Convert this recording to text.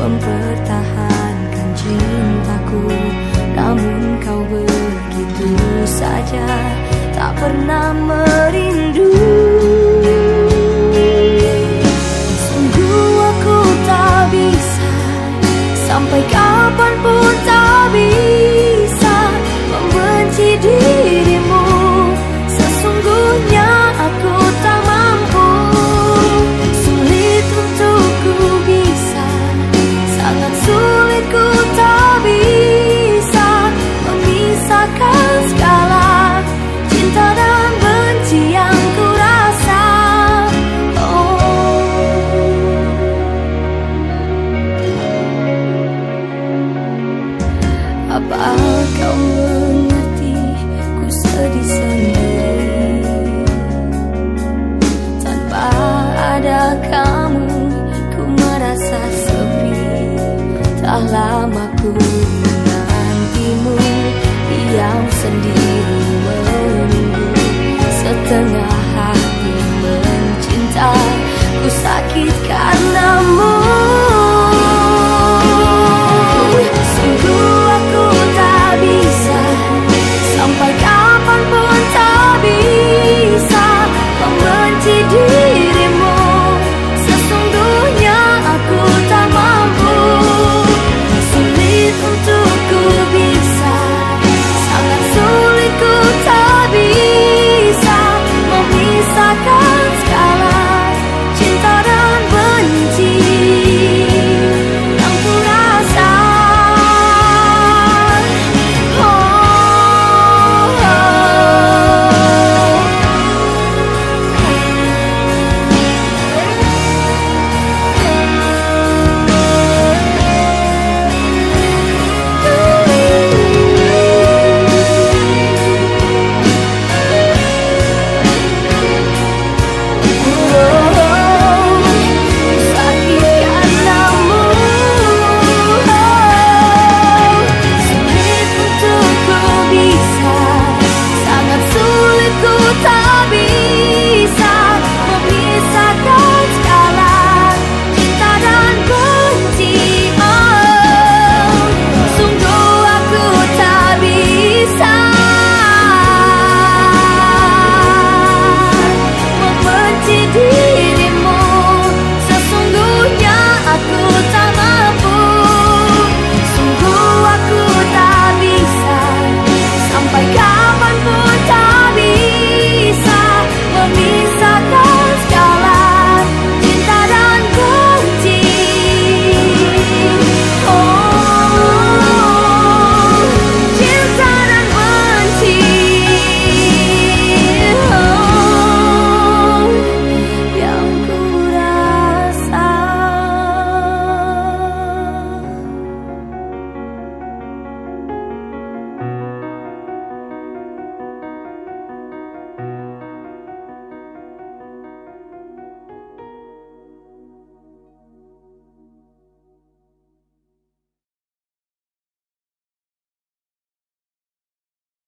Mempertahankan cintaku. Namun kau begitu saja Tak pernah merindu sulit ku tak bisa Memisahkan segala cinta dan benci yang ku rasa. Oh Apa kau Tak